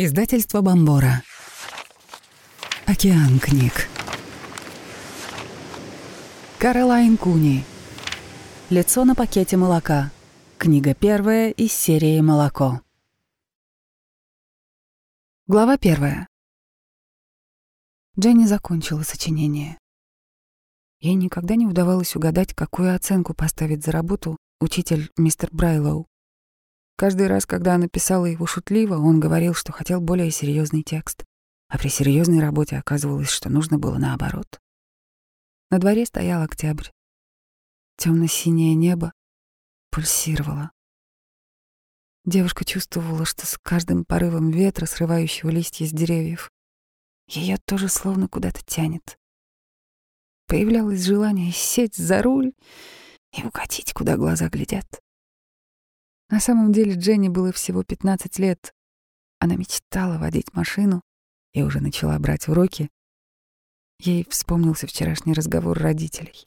Издательство Бомбора. Океан книг. Каролайн Куни. Лицо на пакете молока. Книга первая из серии «Молоко». Глава первая. Дженни закончила сочинение. Ей никогда не удавалось угадать, какую оценку поставить за работу учитель мистер Брайлоу. Каждый раз, когда она писала его шутливо, он говорил, что хотел более серьезный текст, а при серьезной работе оказывалось, что нужно было наоборот. На дворе стоял октябрь. Темно-синее небо пульсировало. Девушка чувствовала, что с каждым порывом ветра, срывающего листья с деревьев, ее тоже словно куда-то тянет. Появлялось желание сесть за руль и укатить, куда глаза глядят. На самом деле Дженни было всего 15 лет. Она мечтала водить машину и уже начала брать уроки. Ей вспомнился вчерашний разговор родителей.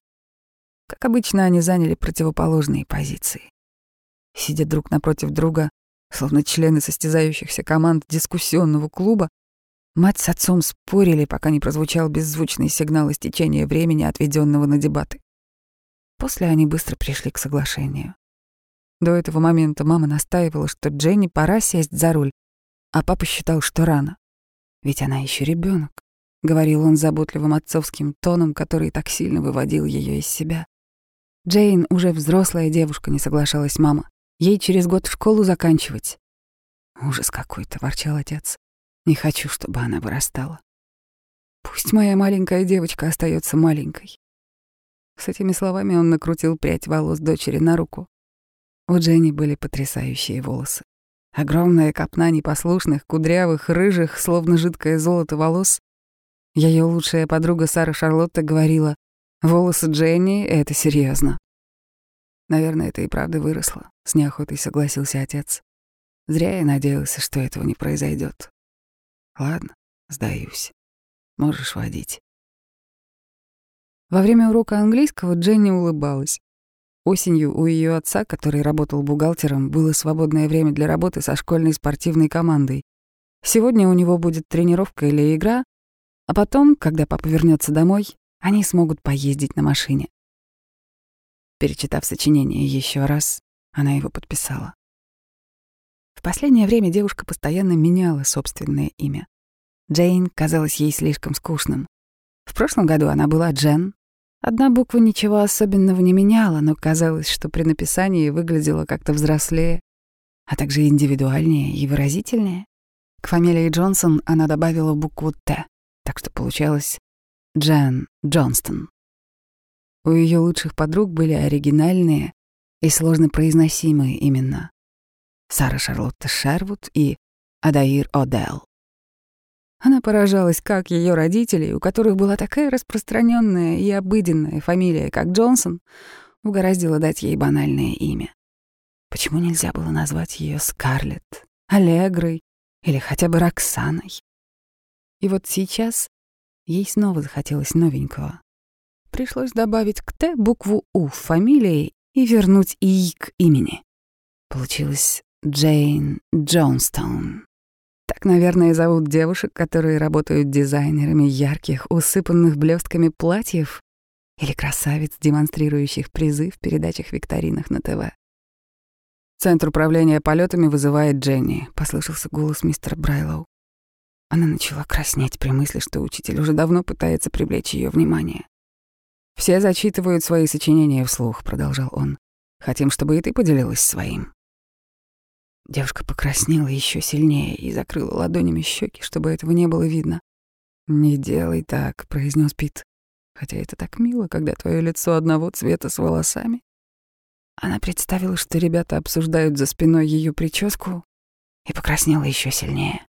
Как обычно, они заняли противоположные позиции. Сидя друг напротив друга, словно члены состязающихся команд дискуссионного клуба, мать с отцом спорили, пока не прозвучал беззвучный сигнал истечения времени, отведенного на дебаты. После они быстро пришли к соглашению. До этого момента мама настаивала, что Дженни пора сесть за руль, а папа считал, что рано. Ведь она еще ребенок, говорил он заботливым отцовским тоном, который так сильно выводил ее из себя. Джейн уже взрослая девушка, не соглашалась мама. Ей через год школу заканчивать. Ужас какой-то, ворчал отец. Не хочу, чтобы она вырастала. Пусть моя маленькая девочка остается маленькой. С этими словами он накрутил прядь волос дочери на руку. У Дженни были потрясающие волосы. Огромная копна непослушных, кудрявых, рыжих, словно жидкое золото волос. Ее лучшая подруга Сара Шарлотта говорила, «Волосы Дженни — это серьезно. Наверное, это и правда выросло, — с неохотой согласился отец. Зря я надеялся, что этого не произойдет. Ладно, сдаюсь. Можешь водить. Во время урока английского Дженни улыбалась. Осенью у ее отца, который работал бухгалтером, было свободное время для работы со школьной спортивной командой. Сегодня у него будет тренировка или игра, а потом, когда папа вернется домой, они смогут поездить на машине. Перечитав сочинение еще раз, она его подписала. В последнее время девушка постоянно меняла собственное имя. Джейн казалась ей слишком скучным. В прошлом году она была Джен, Одна буква ничего особенного не меняла, но казалось, что при написании выглядела как-то взрослее, а также индивидуальнее и выразительнее. К фамилии Джонсон она добавила букву «Т», так что получалось Джан Джонстон. У ее лучших подруг были оригинальные и сложно произносимые имена. Сара Шарлотта Шервуд и Адаир О'Делл. Она поражалась, как ее родители, у которых была такая распространенная и обыденная фамилия, как Джонсон, угораздило дать ей банальное имя. Почему нельзя было назвать ее Скарлетт, Аллегрой или хотя бы Роксаной? И вот сейчас ей снова захотелось новенького. Пришлось добавить к «Т» букву «У» в фамилии и вернуть «И» к имени. Получилось Джейн Джонстоун. Так, наверное, зовут девушек, которые работают дизайнерами ярких, усыпанных блестками платьев или красавиц, демонстрирующих призы в передачах-викторинах на ТВ. «Центр управления полетами вызывает Дженни», — послышался голос мистера Брайлоу. Она начала краснеть при мысли, что учитель уже давно пытается привлечь ее внимание. «Все зачитывают свои сочинения вслух», — продолжал он. «Хотим, чтобы и ты поделилась своим». Девушка покраснела еще сильнее и закрыла ладонями щеки, чтобы этого не было видно. «Не делай так», — произнес Пит. «Хотя это так мило, когда твое лицо одного цвета с волосами». Она представила, что ребята обсуждают за спиной ее прическу, и покраснела еще сильнее.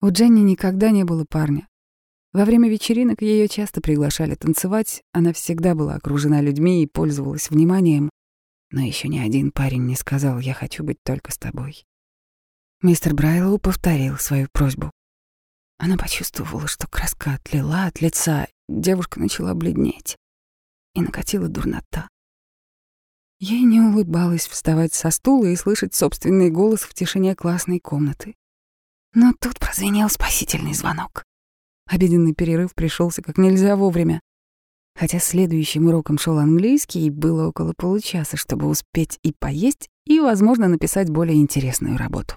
У Дженни никогда не было парня. Во время вечеринок ее часто приглашали танцевать, она всегда была окружена людьми и пользовалась вниманием, но еще ни один парень не сказал «я хочу быть только с тобой». Мистер Брайлоу повторил свою просьбу. Она почувствовала, что краска отлила от лица, девушка начала бледнеть и накатила дурнота. Ей не улыбалось вставать со стула и слышать собственный голос в тишине классной комнаты. Но тут прозвенел спасительный звонок. Обеденный перерыв пришелся как нельзя вовремя. Хотя следующим уроком шел английский, и было около получаса, чтобы успеть и поесть, и, возможно, написать более интересную работу.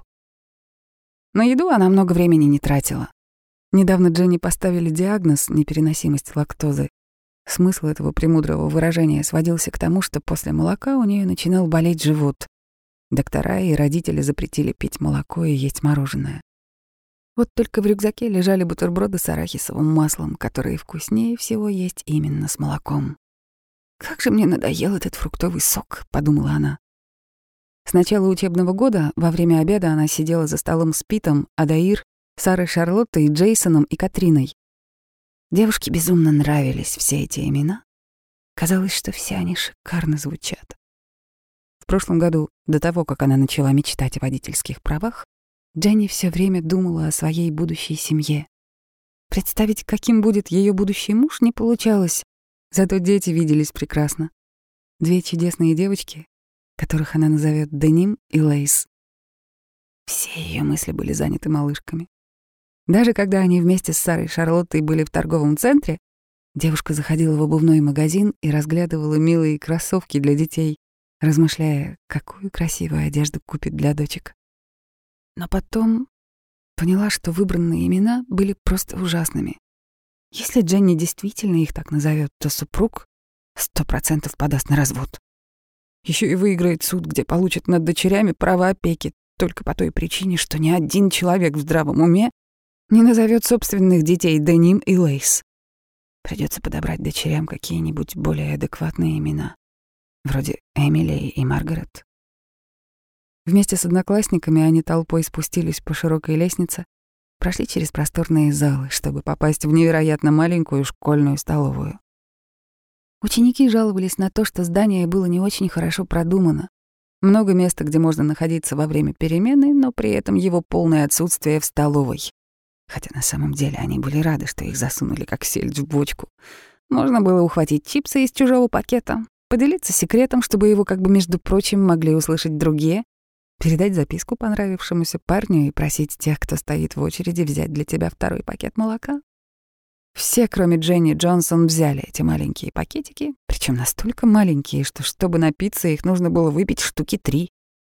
На еду она много времени не тратила. Недавно Дженни поставили диагноз непереносимость лактозы. Смысл этого премудрого выражения сводился к тому, что после молока у нее начинал болеть живот. Доктора и родители запретили пить молоко и есть мороженое. Вот только в рюкзаке лежали бутерброды с арахисовым маслом, которые вкуснее всего есть именно с молоком. «Как же мне надоел этот фруктовый сок», — подумала она. С начала учебного года во время обеда она сидела за столом с Питом, Адаир, Сарой Шарлоттой, Джейсоном и Катриной. Девушке безумно нравились все эти имена. Казалось, что все они шикарно звучат. В прошлом году, до того, как она начала мечтать о водительских правах, Дженни все время думала о своей будущей семье. Представить, каким будет ее будущий муж, не получалось. Зато дети виделись прекрасно. Две чудесные девочки, которых она назовет Деним и Лейс. Все ее мысли были заняты малышками. Даже когда они вместе с Сарой Шарлоттой были в торговом центре, девушка заходила в обувной магазин и разглядывала милые кроссовки для детей, размышляя, какую красивую одежду купит для дочек. Но потом поняла, что выбранные имена были просто ужасными. Если Дженни действительно их так назовет, то супруг сто процентов подаст на развод. Еще и выиграет суд, где получит над дочерями право опеки, только по той причине, что ни один человек в здравом уме не назовет собственных детей Деним и Лейс. Придется подобрать дочерям какие-нибудь более адекватные имена, вроде Эмили и Маргарет. Вместе с одноклассниками они толпой спустились по широкой лестнице, прошли через просторные залы, чтобы попасть в невероятно маленькую школьную столовую. Ученики жаловались на то, что здание было не очень хорошо продумано. Много места, где можно находиться во время перемены, но при этом его полное отсутствие в столовой. Хотя на самом деле они были рады, что их засунули как сельдь в бочку. Можно было ухватить чипсы из чужого пакета, поделиться секретом, чтобы его как бы, между прочим, могли услышать другие, передать записку понравившемуся парню и просить тех, кто стоит в очереди, взять для тебя второй пакет молока. Все, кроме Дженни Джонсон, взяли эти маленькие пакетики, причем настолько маленькие, что чтобы напиться, их нужно было выпить штуки три.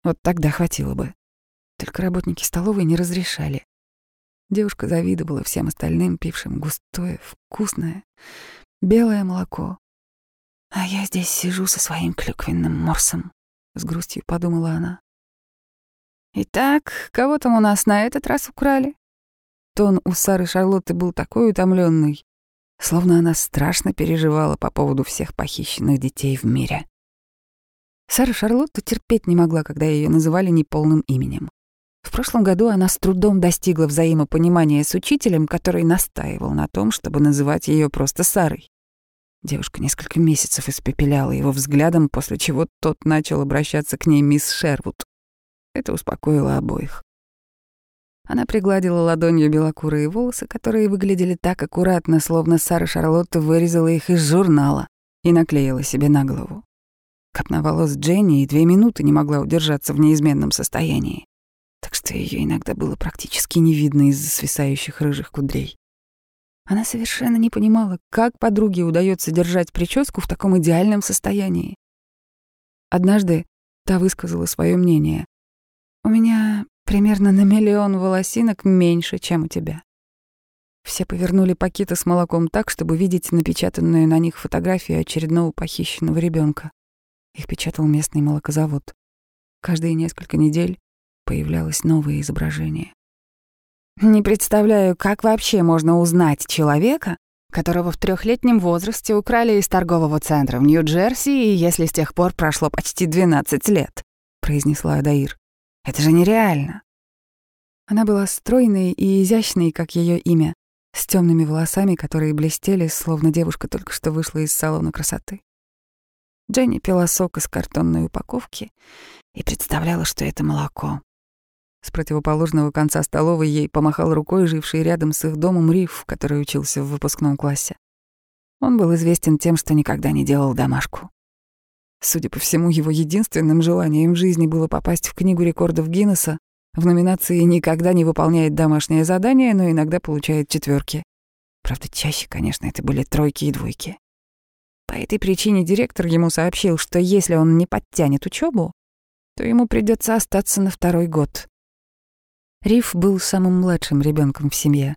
Вот тогда хватило бы. Только работники столовой не разрешали. Девушка завидовала всем остальным, пившим густое, вкусное, белое молоко. А я здесь сижу со своим клюквенным морсом, с грустью подумала она. «Итак, кого там у нас на этот раз украли?» Тон у Сары Шарлотты был такой утомленный, словно она страшно переживала по поводу всех похищенных детей в мире. Сара Шарлотта терпеть не могла, когда ее называли неполным именем. В прошлом году она с трудом достигла взаимопонимания с учителем, который настаивал на том, чтобы называть ее просто Сарой. Девушка несколько месяцев испепеляла его взглядом, после чего тот начал обращаться к ней мисс Шервуд. Это успокоило обоих. Она пригладила ладонью белокурые волосы, которые выглядели так аккуратно, словно Сара Шарлотта вырезала их из журнала и наклеила себе на голову. Копна волос Дженни и две минуты не могла удержаться в неизменном состоянии, так что ее иногда было практически не видно из-за свисающих рыжих кудрей. Она совершенно не понимала, как подруге удается держать прическу в таком идеальном состоянии. Однажды та высказала свое мнение. У меня примерно на миллион волосинок меньше, чем у тебя. Все повернули пакеты с молоком так, чтобы видеть напечатанную на них фотографию очередного похищенного ребенка. Их печатал местный молокозавод. Каждые несколько недель появлялось новое изображение. Не представляю, как вообще можно узнать человека, которого в трехлетнем возрасте украли из торгового центра в Нью-Джерси, если с тех пор прошло почти 12 лет, произнесла Адаир. Это же нереально. Она была стройной и изящной, как ее имя, с темными волосами, которые блестели, словно девушка только что вышла из салона красоты. Дженни пила сок из картонной упаковки и представляла, что это молоко. С противоположного конца столовой ей помахал рукой живший рядом с их домом Риф, который учился в выпускном классе. Он был известен тем, что никогда не делал домашку. Судя по всему, его единственным желанием в жизни было попасть в книгу рекордов Гиннесса, В номинации никогда не выполняет домашнее задание, но иногда получает четверки. Правда, чаще, конечно, это были тройки и двойки. По этой причине директор ему сообщил, что если он не подтянет учебу, то ему придется остаться на второй год. Риф был самым младшим ребенком в семье.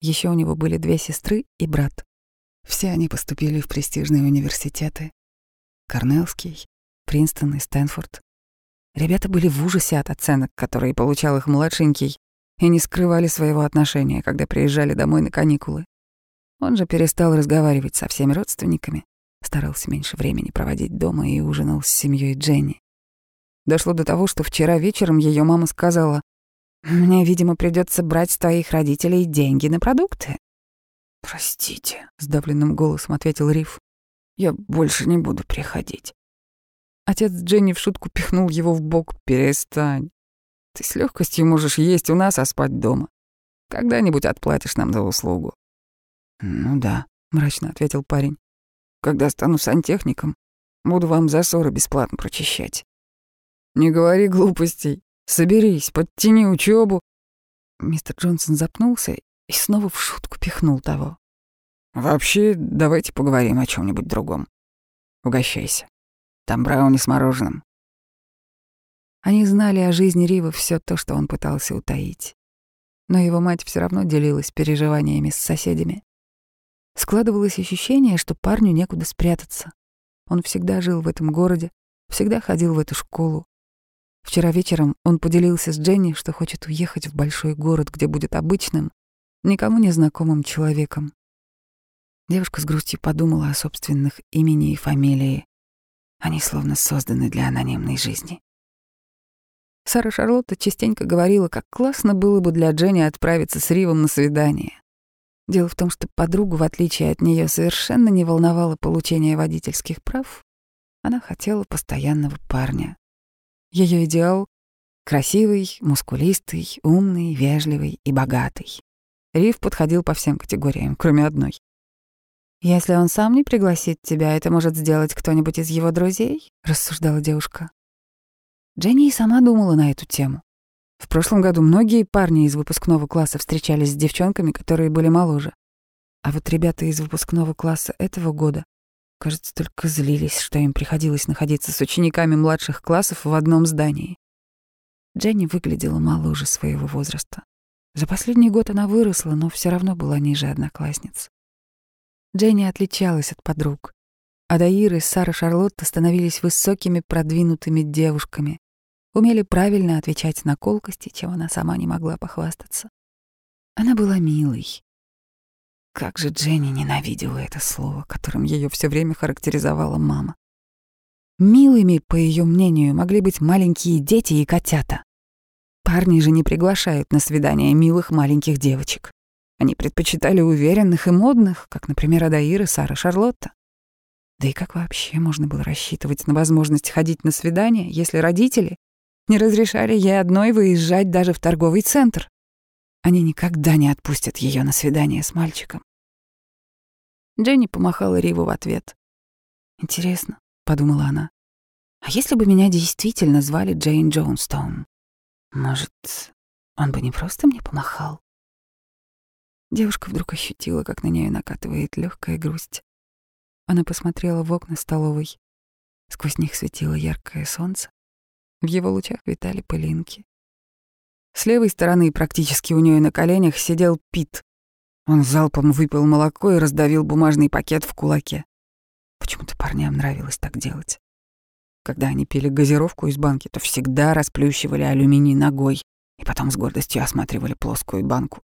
Еще у него были две сестры и брат. Все они поступили в престижные университеты. Корнеллский, Принстон и Стэнфорд. Ребята были в ужасе от оценок, которые получал их младшенький, и не скрывали своего отношения, когда приезжали домой на каникулы. Он же перестал разговаривать со всеми родственниками, старался меньше времени проводить дома и ужинал с семьей Дженни. Дошло до того, что вчера вечером ее мама сказала, «Мне, видимо, придется брать с твоих родителей деньги на продукты». «Простите», — сдавленным голосом ответил Риф. «Я больше не буду приходить». Отец Дженни в шутку пихнул его в бок. «Перестань. Ты с легкостью можешь есть у нас, а спать дома. Когда-нибудь отплатишь нам за услугу». «Ну да», — мрачно ответил парень. «Когда стану сантехником, буду вам засоры бесплатно прочищать». «Не говори глупостей. Соберись, подтяни учебу. Мистер Джонсон запнулся и снова в шутку пихнул того. «Вообще, давайте поговорим о чем нибудь другом. Угощайся. Там брауни с мороженым». Они знали о жизни Рива все то, что он пытался утаить. Но его мать все равно делилась переживаниями с соседями. Складывалось ощущение, что парню некуда спрятаться. Он всегда жил в этом городе, всегда ходил в эту школу. Вчера вечером он поделился с Дженни, что хочет уехать в большой город, где будет обычным, никому не знакомым человеком. Девушка с грустью подумала о собственных имени и фамилии. Они словно созданы для анонимной жизни. Сара Шарлотта частенько говорила, как классно было бы для Дженни отправиться с Ривом на свидание. Дело в том, что подругу, в отличие от нее, совершенно не волновало получение водительских прав. Она хотела постоянного парня. Ее идеал — красивый, мускулистый, умный, вежливый и богатый. Рив подходил по всем категориям, кроме одной. «Если он сам не пригласит тебя, это может сделать кто-нибудь из его друзей?» — рассуждала девушка. Дженни и сама думала на эту тему. В прошлом году многие парни из выпускного класса встречались с девчонками, которые были моложе. А вот ребята из выпускного класса этого года, кажется, только злились, что им приходилось находиться с учениками младших классов в одном здании. Дженни выглядела моложе своего возраста. За последний год она выросла, но все равно была ниже одноклассниц. Дженни отличалась от подруг. Адаир и Сара Шарлотта становились высокими, продвинутыми девушками, умели правильно отвечать на колкости, чем она сама не могла похвастаться. Она была милой. Как же Дженни ненавидела это слово, которым ее все время характеризовала мама. Милыми, по ее мнению, могли быть маленькие дети и котята. Парни же не приглашают на свидания милых маленьких девочек. Они предпочитали уверенных и модных, как, например, Адаир и Сара Шарлотта. Да и как вообще можно было рассчитывать на возможность ходить на свидания, если родители не разрешали ей одной выезжать даже в торговый центр? Они никогда не отпустят ее на свидание с мальчиком. Дженни помахала Риву в ответ. «Интересно», — подумала она, — «а если бы меня действительно звали Джейн Джонстоун? Может, он бы не просто мне помахал?» Девушка вдруг ощутила, как на нее накатывает легкая грусть. Она посмотрела в окна столовой. Сквозь них светило яркое солнце. В его лучах витали пылинки. С левой стороны, практически у нее на коленях, сидел Пит. Он залпом выпил молоко и раздавил бумажный пакет в кулаке. Почему-то парням нравилось так делать. Когда они пили газировку из банки, то всегда расплющивали алюминий ногой и потом с гордостью осматривали плоскую банку.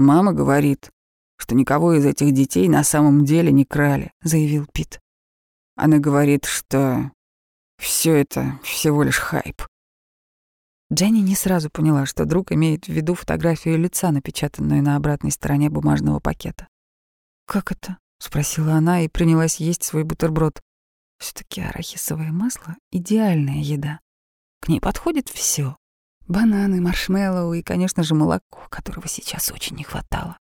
«Мама говорит, что никого из этих детей на самом деле не крали», — заявил Пит. Она говорит, что все это всего лишь хайп. Дженни не сразу поняла, что друг имеет в виду фотографию лица, напечатанную на обратной стороне бумажного пакета. «Как это?» — спросила она и принялась есть свой бутерброд. все таки арахисовое масло — идеальная еда. К ней подходит все: Бананы, маршмеллоу и, конечно же, молоко, которого сейчас очень не хватало.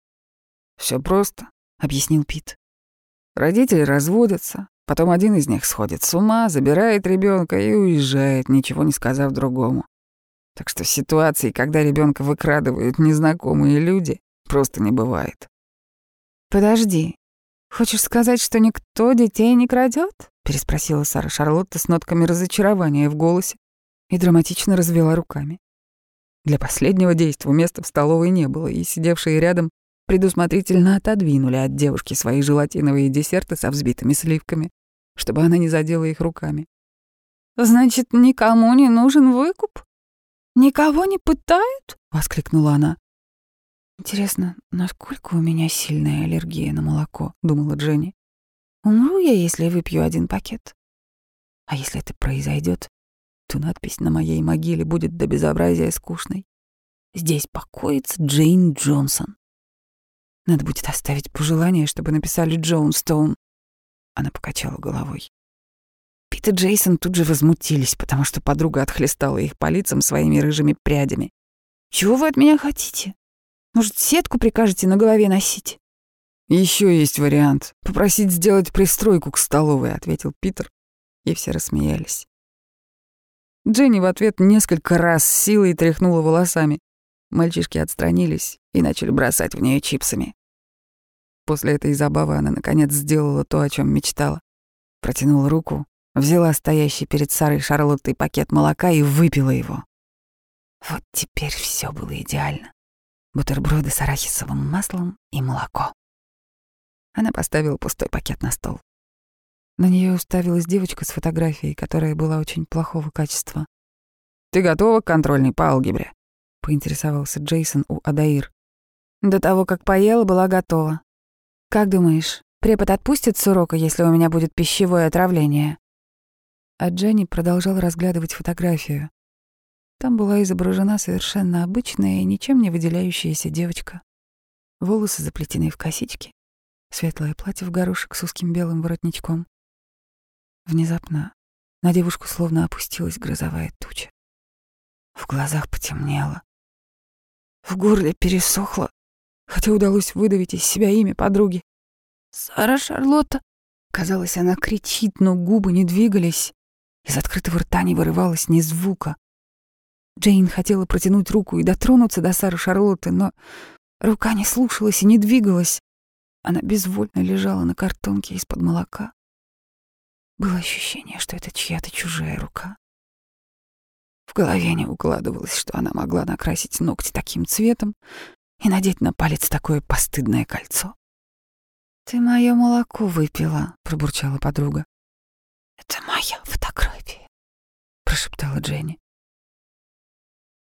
Все просто», — объяснил Пит. «Родители разводятся, потом один из них сходит с ума, забирает ребенка и уезжает, ничего не сказав другому. Так что ситуаций, когда ребенка выкрадывают незнакомые люди, просто не бывает. Подожди. Хочешь сказать, что никто детей не крадет? переспросила Сара Шарлотта с нотками разочарования в голосе и драматично развела руками. Для последнего действия места в столовой не было, и сидевшие рядом предусмотрительно отодвинули от девушки свои желатиновые десерты со взбитыми сливками, чтобы она не задела их руками. «Значит, никому не нужен выкуп? Никого не пытают?» — воскликнула она. «Интересно, насколько у меня сильная аллергия на молоко?» — думала Дженни. «Умру я, если выпью один пакет? А если это произойдет, то надпись на моей могиле будет до безобразия скучной. Здесь покоится Джейн Джонсон. Надо будет оставить пожелание, чтобы написали Джонстоун. Она покачала головой. Пит и Джейсон тут же возмутились, потому что подруга отхлестала их по лицам своими рыжими прядями. «Чего вы от меня хотите? Может, сетку прикажете на голове носить?» Еще есть вариант. Попросить сделать пристройку к столовой», — ответил Питер. И все рассмеялись. Дженни в ответ несколько раз силой тряхнула волосами. Мальчишки отстранились и начали бросать в нее чипсами. После этой забавы она, наконец, сделала то, о чем мечтала. Протянула руку, взяла стоящий перед Сарой Шарлоттой пакет молока и выпила его. Вот теперь все было идеально. Бутерброды с арахисовым маслом и молоко. Она поставила пустой пакет на стол. На нее уставилась девочка с фотографией, которая была очень плохого качества. «Ты готова к контрольной по алгебре?» — поинтересовался Джейсон у Адаир. «До того, как поела, была готова. Как думаешь, препод отпустит с урока, если у меня будет пищевое отравление?» А Дженни продолжал разглядывать фотографию. Там была изображена совершенно обычная и ничем не выделяющаяся девочка. Волосы заплетены в косички, светлое платье в горошек с узким белым воротничком. Внезапно на девушку словно опустилась грозовая туча. В глазах потемнело. В горле пересохло, хотя удалось выдавить из себя имя подруги. «Сара Шарлотта!» Казалось, она кричит, но губы не двигались. Из открытого рта не вырывалось ни звука. Джейн хотела протянуть руку и дотронуться до Сары Шарлотты, но рука не слушалась и не двигалась. Она безвольно лежала на картонке из-под молока. Было ощущение, что это чья-то чужая рука. В голове не укладывалось, что она могла накрасить ногти таким цветом и надеть на палец такое постыдное кольцо. «Ты мое молоко выпила», — пробурчала подруга. «Это моя фотография», — прошептала Дженни.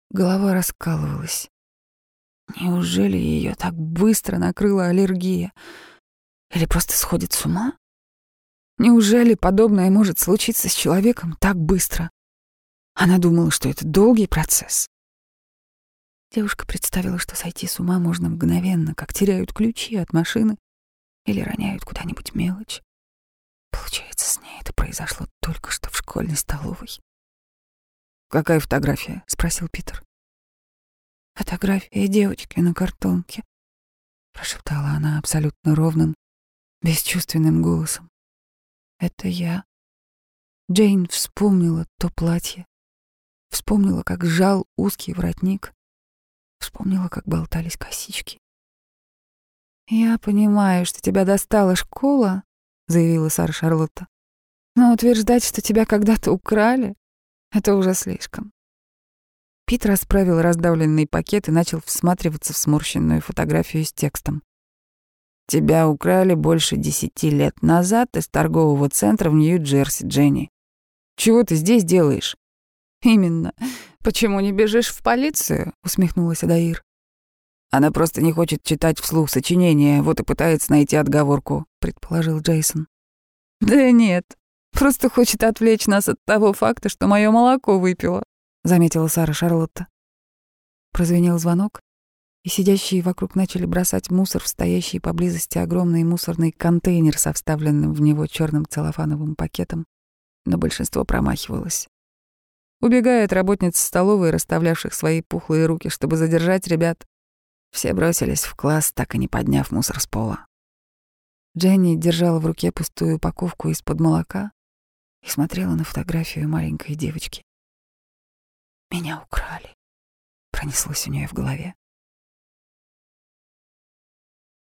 Голова раскалывалась. Неужели ее так быстро накрыла аллергия? Или просто сходит с ума? Неужели подобное может случиться с человеком так быстро? Она думала, что это долгий процесс. Девушка представила, что сойти с ума можно мгновенно, как теряют ключи от машины или роняют куда-нибудь мелочь. Получается, с ней это произошло только что в школьной столовой. «Какая фотография?» — спросил Питер. «Фотография девочки на картонке», — прошептала она абсолютно ровным, бесчувственным голосом. Это я. Джейн вспомнила то платье. Вспомнила, как сжал узкий воротник. Вспомнила, как болтались косички. «Я понимаю, что тебя достала школа», — заявила Сара Шарлотта. «Но утверждать, что тебя когда-то украли, это уже слишком». Пит расправил раздавленный пакет и начал всматриваться в сморщенную фотографию с текстом. Тебя украли больше десяти лет назад из торгового центра в Нью-Джерси, Дженни. Чего ты здесь делаешь? Именно. Почему не бежишь в полицию? усмехнулась Адаир. Она просто не хочет читать вслух сочинения, вот и пытается найти отговорку, предположил Джейсон. Да нет, просто хочет отвлечь нас от того факта, что мое молоко выпила, заметила Сара Шарлотта. Прозвенел звонок, и сидящие вокруг начали бросать мусор в стоящий поблизости огромный мусорный контейнер со вставленным в него черным целлофановым пакетом, но большинство промахивалось. Убегая от работниц столовой, расставлявших свои пухлые руки, чтобы задержать ребят, все бросились в класс, так и не подняв мусор с пола. Дженни держала в руке пустую упаковку из-под молока и смотрела на фотографию маленькой девочки. «Меня украли», Пронеслось у нее в голове.